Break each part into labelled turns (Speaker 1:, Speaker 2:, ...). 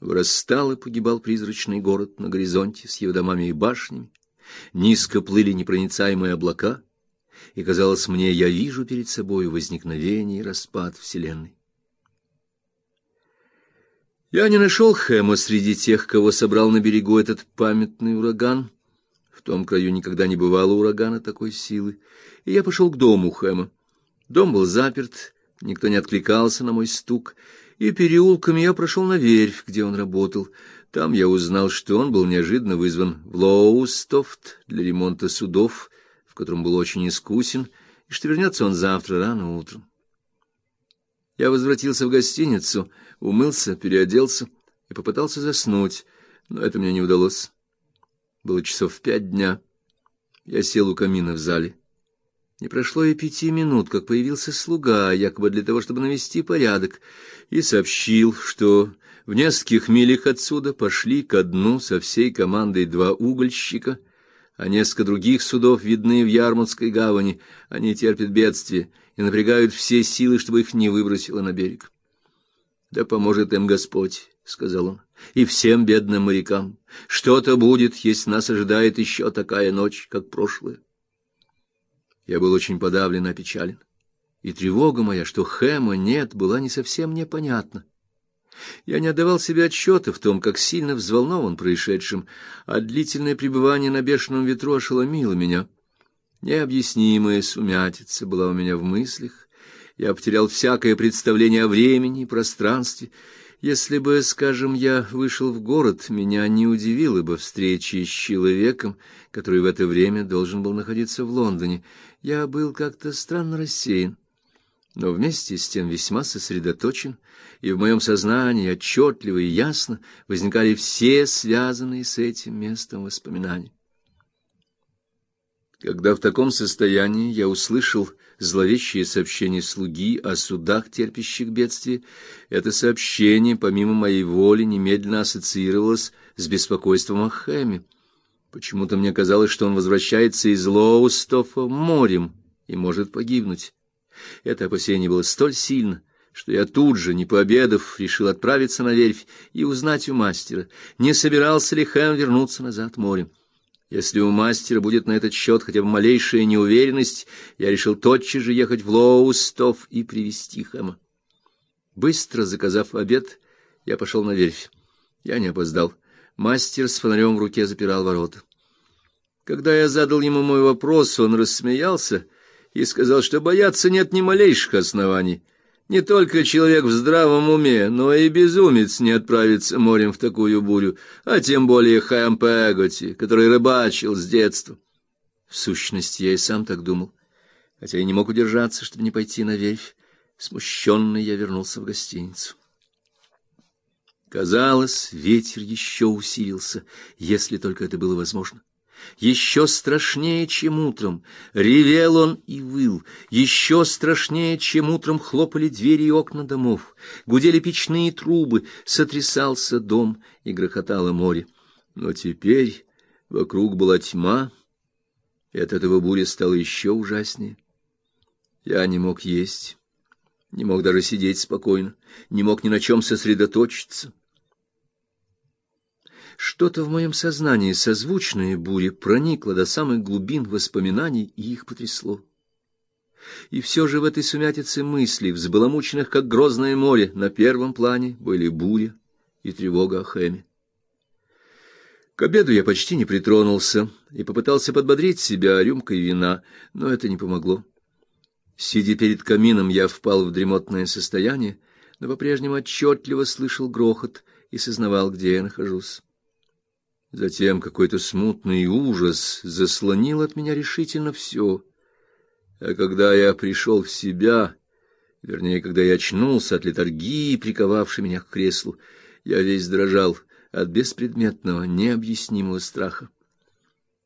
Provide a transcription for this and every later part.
Speaker 1: Вырастал и погибал призрачный город на горизонте с его домами и башнями. Низко плыли непроницаемые облака, и казалось мне, я вижу перед собой возникновение и распад вселенной. Я не нашел Хэма среди тех, кого собрал на берегу этот памятный ураган. В том краю никогда не бывало урагана такой силы, и я пошел к дому Хэма. Дом был заперт, никто не откликался на мой стук, и переулками я прошел на верфь, где он работал. Там я узнал, что он был неожиданно вызван в Лоустофт для ремонта судов, в котором был очень искусен, и что вернется он завтра рано утром. Я возвратился в гостиницу, умылся, переоделся и попытался заснуть, но это мне не удалось. Было часов пять дня. Я сел у камина в зале. Не прошло и пяти минут, как появился слуга, якобы для того, чтобы навести порядок, и сообщил, что в нескольких милях отсюда пошли ко дну со всей командой два угольщика, а несколько других судов видны в Ярмутской гавани. Они терпят бедствие и напрягают все силы, чтобы их не выбросило на берег. Да поможет им Господь, сказал он. И всем бедным морякам что-то будет, если нас ожидает еще такая ночь, как прошлая. Я был очень подавлен и опечален. И тревога моя, что Хэма нет, была не совсем непонятна. Я не отдавал себе отчета в том, как сильно взволнован происшедшим, а длительное пребывание на бешеном ветру ошеломило меня. Необъяснимая сумятица была у меня в мыслях. Я потерял всякое представление о времени и пространстве. Если бы, скажем, я вышел в город, меня не удивило бы встреча с человеком, который в это время должен был находиться в Лондоне я был как-то странно рассеян, но вместе с тем весьма сосредоточен, и в моем сознании отчетливо и ясно возникали все связанные с этим местом воспоминания. Когда в таком состоянии я услышал зловещее сообщение слуги о судах, терпящих бедствие, это сообщение, помимо моей воли, немедленно ассоциировалось с беспокойством о Хэме. Почему-то мне казалось, что он возвращается из Лоустофа морем и может погибнуть. Это опасение было столь сильно, что я тут же, не пообедав, решил отправиться на верфь и узнать у мастера, не собирался ли Хэм вернуться назад морем. Если у мастера будет на этот счет хотя бы малейшая неуверенность, я решил тотчас же ехать в Лоустоф и привести Хэма. Быстро заказав обед, я пошел на верфь. Я не опоздал. Мастер с фонарем в руке запирал ворота. Когда я задал ему мой вопрос, он рассмеялся и сказал, что бояться нет ни малейших оснований. Не только человек в здравом уме, но и безумец не отправится морем в такую бурю, а тем более Хэм Пеготи, который рыбачил с детства. В сущности, я и сам так думал, хотя и не мог удержаться, чтобы не пойти на верфь. Смущенный я вернулся в гостиницу. Казалось, ветер еще усилился, если только это было возможно. Еще страшнее, чем утром, ревел он и выл, еще страшнее, чем утром хлопали двери и окна домов, гудели печные трубы, сотрясался дом и грохотало море. Но теперь вокруг была тьма, и от этого буря стала еще ужаснее. Я не мог есть, не мог даже сидеть спокойно, не мог ни на чем сосредоточиться. Что-то в моем сознании созвучное буре проникло до самых глубин воспоминаний и их потрясло. И все же в этой сумятице мыслей, взбаламученных как грозное море, на первом плане были буря и тревога о Хэме. К обеду я почти не притронулся и попытался подбодрить себя рюмкой вина, но это не помогло. Сидя перед камином, я впал в дремотное состояние, но по-прежнему отчетливо слышал грохот и сознавал, где я нахожусь. Затем какой-то смутный ужас заслонил от меня решительно все. А когда я пришел в себя, вернее, когда я очнулся от летаргии, приковавшей меня к креслу, я весь дрожал от беспредметного, необъяснимого страха.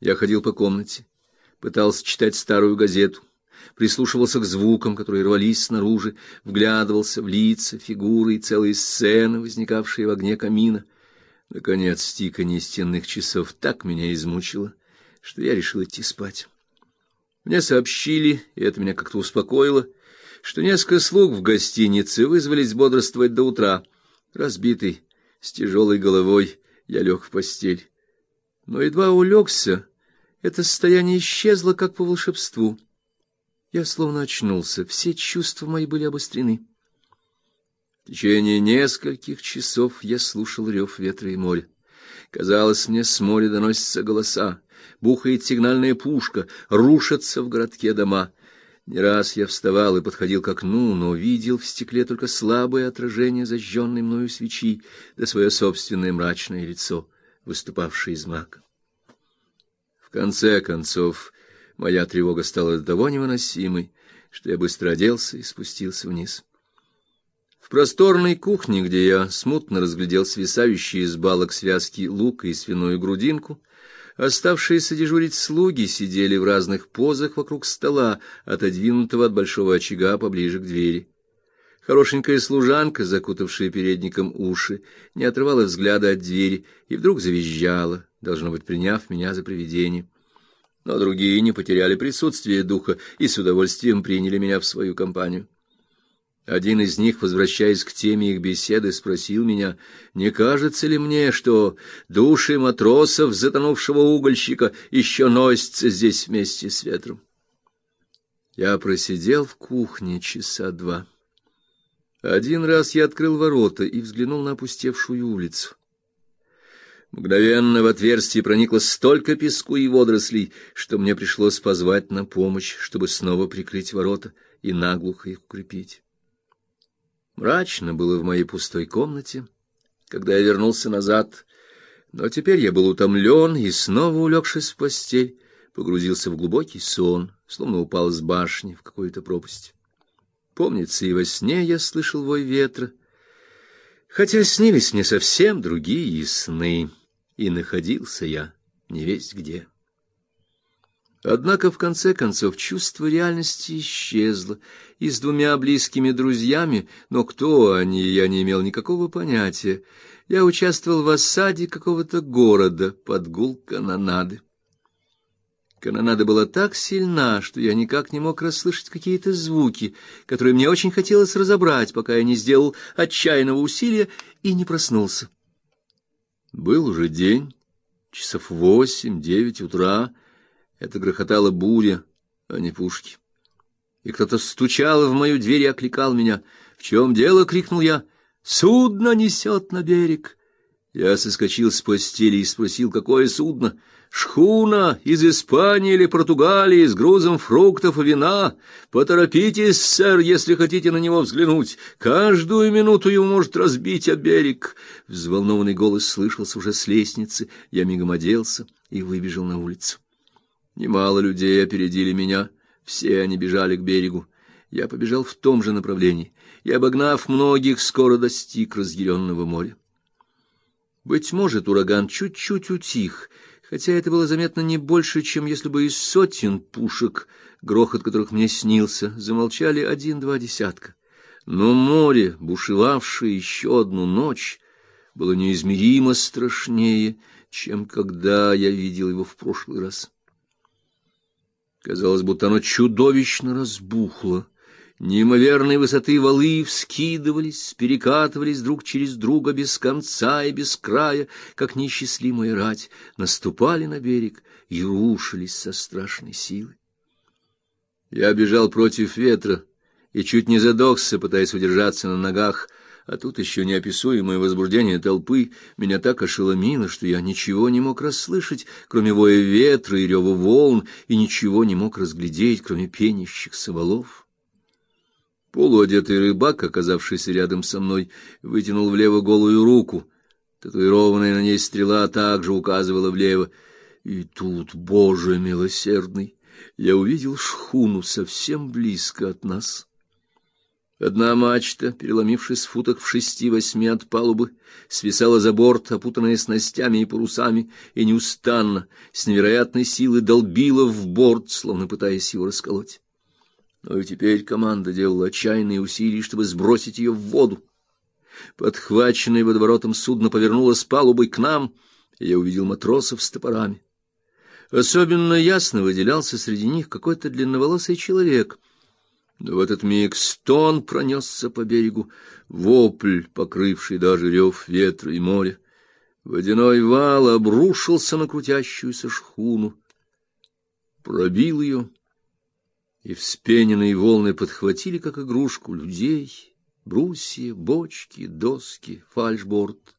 Speaker 1: Я ходил по комнате, пытался читать старую газету, прислушивался к звукам, которые рвались снаружи, вглядывался в лица, фигуры и целые сцены, возникавшие в огне камина — Наконец, тиканье стенных часов так меня измучило, что я решил идти спать. Мне сообщили, и это меня как-то успокоило, что несколько слуг в гостинице вызвались бодрствовать до утра. Разбитый, С тяжелой головой я лег в постель. Но едва улегся, это состояние исчезло, как по волшебству. Я словно очнулся, все чувства мои были обострены. В течение нескольких часов я слушал рев ветра и моря. Казалось, мне с моря доносятся голоса, бухает сигнальная пушка, рушатся в городке дома. Не раз я вставал и подходил к окну, но видел в стекле только слабое отражение зажженной мною свечи, да свое собственное мрачное лицо, выступавшее из мрака. В конце концов, моя тревога стала до того невыносимой, что я быстро оделся и спустился вниз. В просторной кухне, где я смутно разглядел свисающие из балок связки лука и свиную грудинку, Оставшиеся дежурить слуги сидели в разных позах вокруг стола, отодвинутого от большого очага поближе к двери. Хорошенькая служанка, закутавшая передником уши, не отрывала взгляда от двери и вдруг завизжала, должно быть, приняв меня за привидение. Но другие не потеряли присутствие духа и с удовольствием приняли меня в свою компанию. Один из них, возвращаясь к теме их беседы, спросил меня, не кажется ли мне, что души матросов, затонувшего угольщика, еще носятся здесь вместе с ветром. Я просидел в кухне часа два. Один раз я открыл ворота и взглянул на опустевшую улицу. Мгновенно в отверстие проникло столько песку и водорослей, что мне пришлось позвать на помощь, чтобы снова прикрыть ворота и наглухо их укрепить. Мрачно было в моей пустой комнате, когда я вернулся назад, но теперь я был утомлен и снова улегшись в постель, погрузился в глубокий сон, словно упал с башни в какую-то пропасть. Помнится, и во сне я слышал вой ветра, хотя снились мне совсем другие сны, и находился я не весть где. Однако в конце концов чувство реальности исчезло, и с двумя близкими друзьями, но кто они, я не имел никакого понятия. Я участвовал в осаде какого-то города под гул канонады. Канонада была так сильна, что я никак не мог расслышать какие-то звуки, которые мне очень хотелось разобрать, пока я не сделал отчаянного усилия и не проснулся. Был уже день, часов восемь-девять утра, это грохотала буря, а не пушки. И кто-то стучал в мою дверь и окликал меня. «В чем дело?» — крикнул я. «Судно несет на берег». Я соскочил с постели и спросил, какое судно. «Шхуна из Испании или Португалии с грузом фруктов и вина. Поторопитесь, сэр, если хотите на него взглянуть. Каждую минуту его может разбить о берег». Взволнованный голос слышался уже с лестницы. Я мигом оделся и выбежал на улицу. Немало людей опередили меня, все они бежали к берегу. Я побежал в том же направлении и, обогнав многих, скоро достиг разъяренного моря. Быть может, ураган чуть-чуть утих, хотя это было заметно не больше, чем если бы из сотен пушек, грохот которых мне снился, замолчали один-два десятка. Но море, бушевавшее еще одну ночь, было неизмеримо страшнее, чем когда я видел его в прошлый раз. Казалось, будто оно чудовищно разбухло. Неимоверной высоты валы вскидывались, перекатывались друг через друга без конца и без края, как несчастливая рать, наступали на берег и рушились со страшной силой. Я бежал против ветра и чуть не задохся, пытаясь удержаться на ногах, а тут еще неописуемое возбуждение толпы меня так ошеломило, что я ничего не мог расслышать, кроме воя ветра и рева волн, и ничего не мог разглядеть, кроме пенящихся валов. Полуодетый рыбак, оказавшийся рядом со мной, вытянул влево голую руку. Татуированная на ней стрела также указывала влево. И тут, Боже милосердный, я увидел шхуну совсем близко от нас. Одна мачта, переломившись в футах в шести-восьми от палубы, свисала за борт, опутанная снастями и парусами, и неустанно, с невероятной силой долбила в борт, словно пытаясь его расколоть. Но и теперь команда делала отчаянные усилия, чтобы сбросить ее в воду. Подхваченное водоворотом судно повернуло с палубой к нам, и я увидел матросов с топорами. Особенно ясно выделялся среди них какой-то длинноволосый человек — Но в этот миг стон пронесся по берегу, вопль, покрывший даже рев ветра и моря. Водяной вал обрушился на крутящуюся шхуну, пробил ее, и вспененные волны подхватили, как игрушку, людей, брусья, бочки, доски, фальшборд.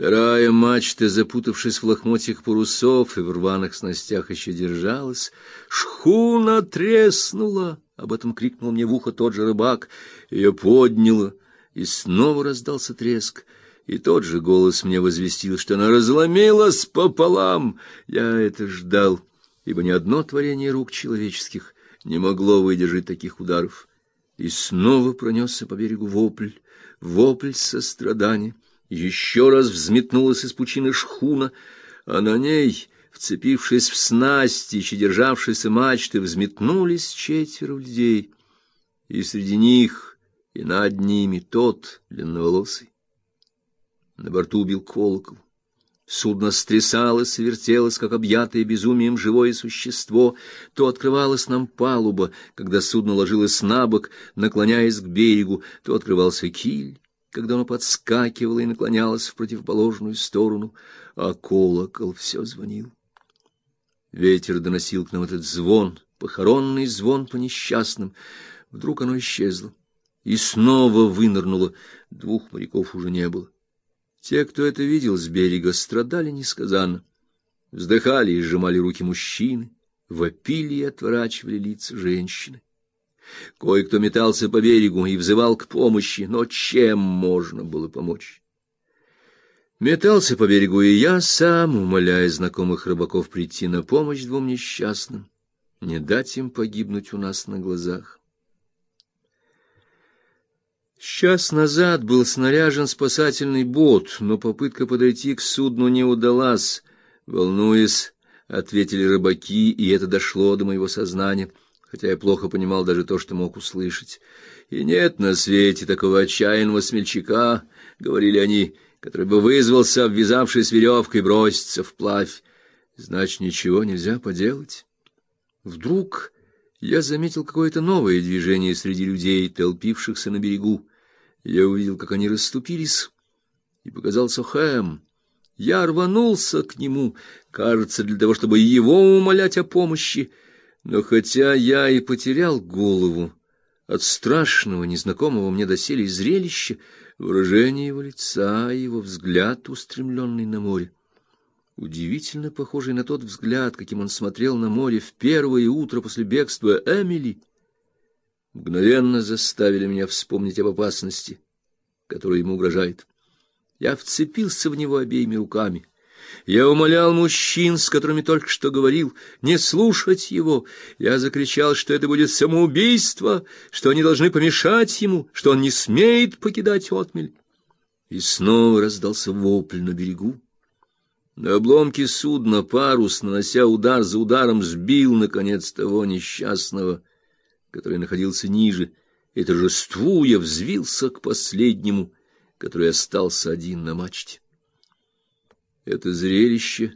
Speaker 1: Вторая мачта, запутавшись в лохмотьях парусов и в рваных снастях, еще держалась. «Шхуна треснула!» — об этом крикнул мне в ухо тот же рыбак. Ее подняло, и снова раздался треск. И тот же голос мне возвестил, что она разломилась пополам. Я это ждал, ибо ни одно творение рук человеческих не могло выдержать таких ударов. И снова пронесся по берегу вопль, вопль сострадания. Еще раз взметнулась из пучины шхуна, а на ней, вцепившись в снасти, еще державшиеся мачты, взметнулись четверо людей, и среди них и над ними тот длинноволосый. На борту бил колокол. Судно стрясалось и вертелось, как объятое безумием живое существо. То открывалась нам палуба, когда судно ложилось на бок, наклоняясь к берегу, то открывался киль когда оно подскакивало и наклонялось в противоположную сторону, а колокол все звонил. Ветер доносил к нам этот звон, похоронный звон по несчастным. Вдруг оно исчезло и снова вынырнуло. Двух моряков уже не было. Те, кто это видел с берега, страдали несказанно. Вздыхали и сжимали руки мужчины, вопили и отворачивали лица женщины. Кое-кто метался по берегу и взывал к помощи, но чем можно было помочь? Метался по берегу и я сам, умоляя знакомых рыбаков прийти на помощь двум несчастным, не дать им погибнуть у нас на глазах. Час назад был снаряжен спасательный бот, но попытка подойти к судну не удалась. Волнуясь, ответили рыбаки, и это дошло до моего сознания хотя я плохо понимал даже то, что мог услышать. И нет на свете такого отчаянного смельчака, говорили они, который бы вызвался, обвязавшись веревкой, броситься вплавь. Значит, ничего нельзя поделать. Вдруг я заметил какое-то новое движение среди людей, толпившихся на берегу. Я увидел, как они расступились, и показался Хэм. Я рванулся к нему, кажется, для того, чтобы его умолять о помощи. Но хотя я и потерял голову от страшного, незнакомого мне доселе зрелища, выражение его лица и его взгляд, устремленный на море, удивительно похожий на тот взгляд, каким он смотрел на море в первое утро после бегства Эмили, мгновенно заставили меня вспомнить об опасности, которая ему угрожает. Я вцепился в него обеими руками я умолял мужчин, с которыми только что говорил, не слушать его. Я закричал, что это будет самоубийство, что они должны помешать ему, что он не смеет покидать отмель. И снова раздался вопль на берегу. На обломке судна парус, нанося удар за ударом, сбил наконец того несчастного, который находился ниже, и торжествуя взвился к последнему, который остался один на мачте. Это зрелище,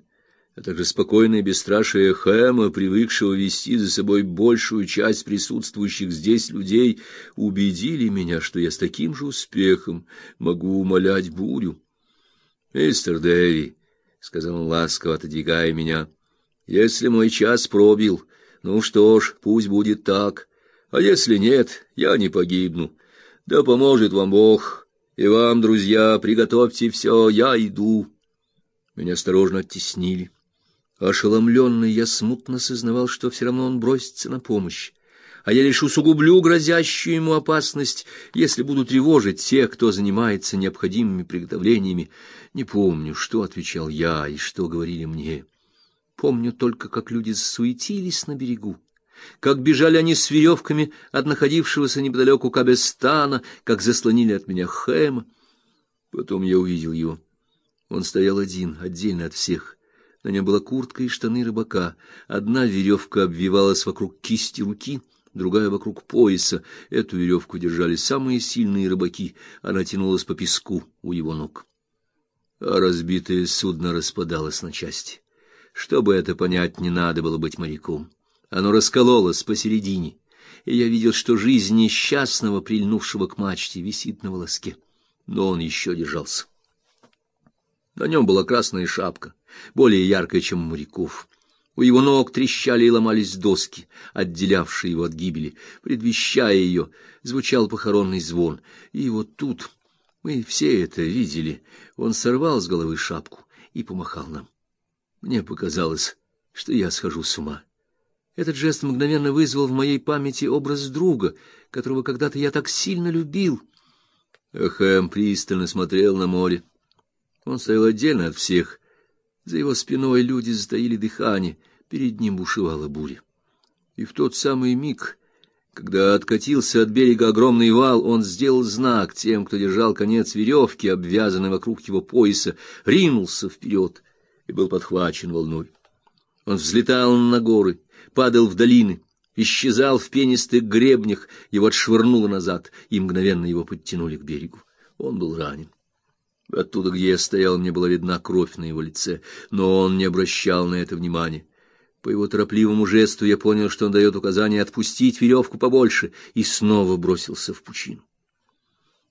Speaker 1: а также спокойное бесстрашие Хэма, привыкшего вести за собой большую часть присутствующих здесь людей, убедили меня, что я с таким же успехом могу умолять бурю. «Мистер Дэви», — сказал он ласково, отодвигая меня, — «если мой час пробил, ну что ж, пусть будет так, а если нет, я не погибну. Да поможет вам Бог, и вам, друзья, приготовьте все, я иду». Меня осторожно оттеснили. Ошеломленный, я смутно сознавал, что все равно он бросится на помощь, а я лишь усугублю грозящую ему опасность, если буду тревожить тех, кто занимается необходимыми приготовлениями. Не помню, что отвечал я и что говорили мне. Помню только, как люди засуетились на берегу, как бежали они с веревками от находившегося неподалеку Кабестана, как заслонили от меня Хэма. Потом я увидел его. Он стоял один, отдельно от всех. На нем была куртка и штаны рыбака. Одна веревка обвивалась вокруг кисти руки, другая вокруг пояса. Эту веревку держали самые сильные рыбаки. Она тянулась по песку у его ног. А разбитое судно распадалось на части. Чтобы это понять, не надо было быть моряком. Оно раскололось посередине, и я видел, что жизнь несчастного, прильнувшего к мачте, висит на волоске. Но он еще держался. На нем была красная шапка, более яркая, чем у моряков. У его ног трещали и ломались доски, отделявшие его от гибели. Предвещая ее, звучал похоронный звон. И вот тут мы все это видели. Он сорвал с головы шапку и помахал нам. Мне показалось, что я схожу с ума. Этот жест мгновенно вызвал в моей памяти образ друга, которого когда-то я так сильно любил. Эхэм пристально смотрел на море. Он стоял отдельно от всех. За его спиной люди затаили дыхание, перед ним бушевала буря. И в тот самый миг, когда откатился от берега огромный вал, он сделал знак тем, кто держал конец веревки, обвязанный вокруг его пояса, ринулся вперед и был подхвачен волной. Он взлетал на горы, падал в долины, исчезал в пенистых гребнях, его отшвырнуло назад, и мгновенно его подтянули к берегу. Он был ранен. Оттуда, где я стоял, мне была видна кровь на его лице, но он не обращал на это внимания. По его торопливому жесту я понял, что он дает указание отпустить веревку побольше, и снова бросился в пучину.